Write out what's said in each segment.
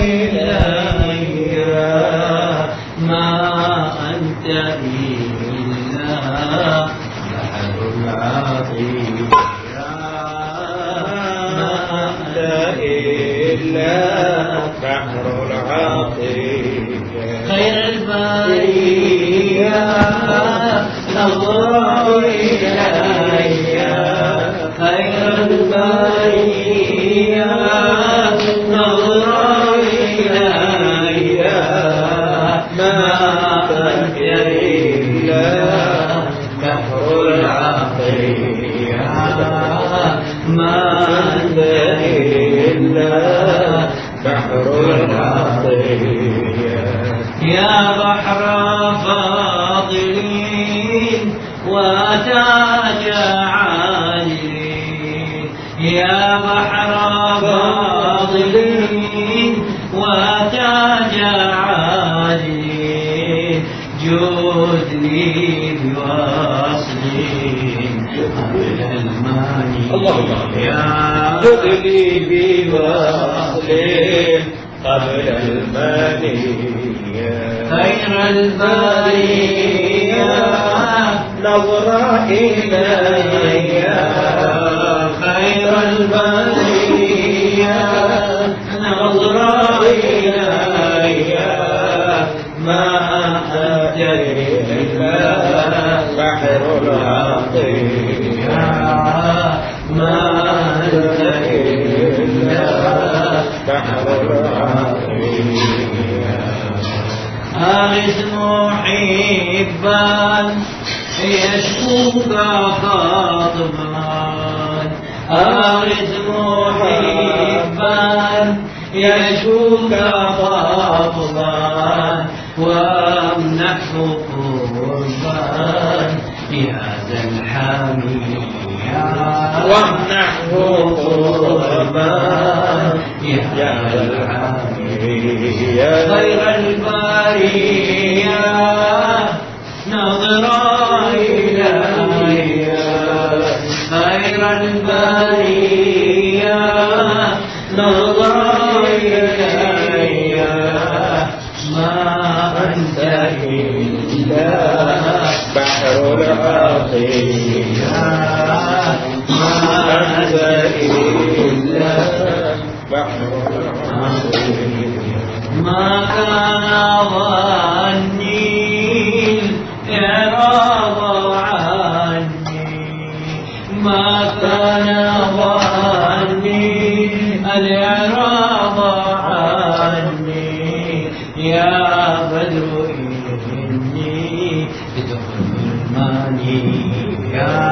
إلي إلا بحر العطية يا بحر فاضلين وتاج عالين يا بحر فاضلين وتاج عالين جودني بواصلين قبل الماني يا خذ لي بوصل قبل خير البرية نظرة إلي خير البرية نظرة إلي ما أنت إلا بحر العطية ما أغث محبا يشكوك خاطبا أغث محبا يشكوك خاطبا وامنحه قربا يا ذا الحميد وامنحه قربا يا ذا الحميد الحميد خير البرية نظرة إلي خير البرية ما أنت إلا بحر العطية بحر ما كان ظني الإعراض عني ما كان ظني الإعراض عني يا بدر إني الماني، يا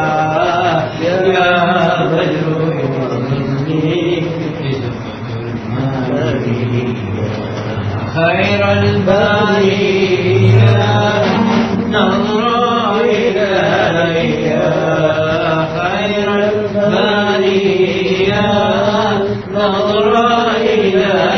خير البرية. نظر إليك خير البرية. نظر إليك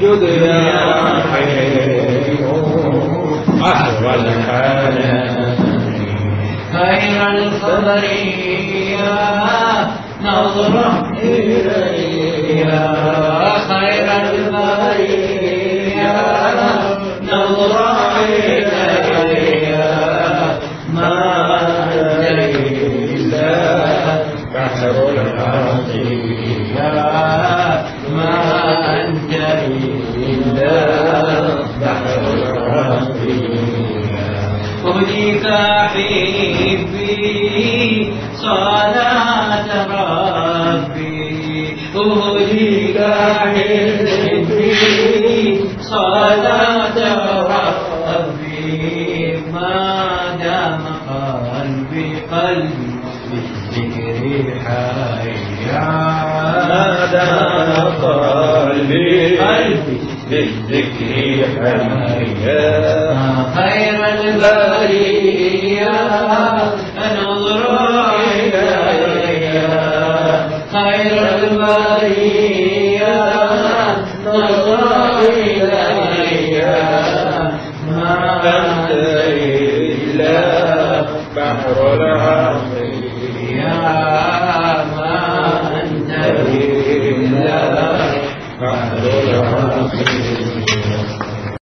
جدنا أهوى الحال خير الخبر نظرة إليها خير الخبر نظرة إليها ما ليس بحر الحقيقة أهديك حبي صلاة ربي أهديك حبي صلاة ربي ما دام قلبي قلبي بالذكر حيا ما دام قلبي قلبي بالذكر حيا خير البرية إلي خير البرية إلي أنت إلا بحر